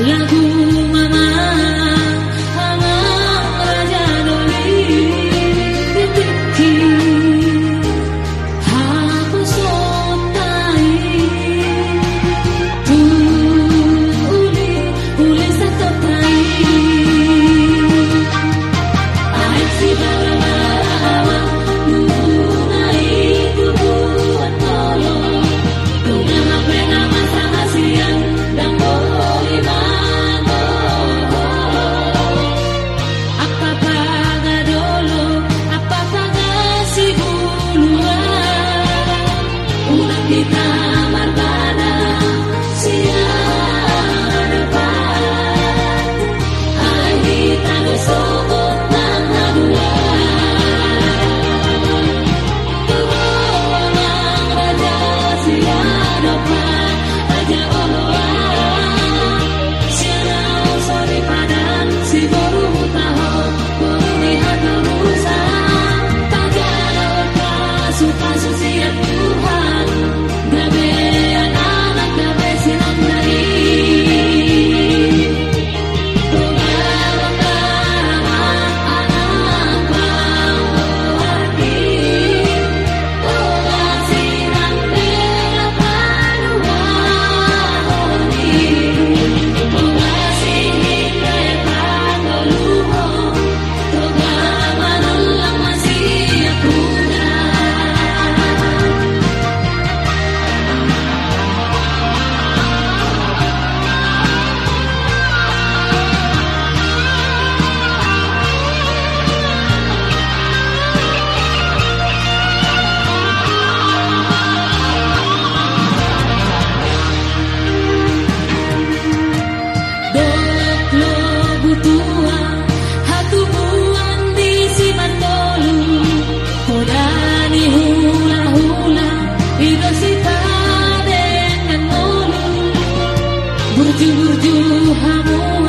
Love Hamur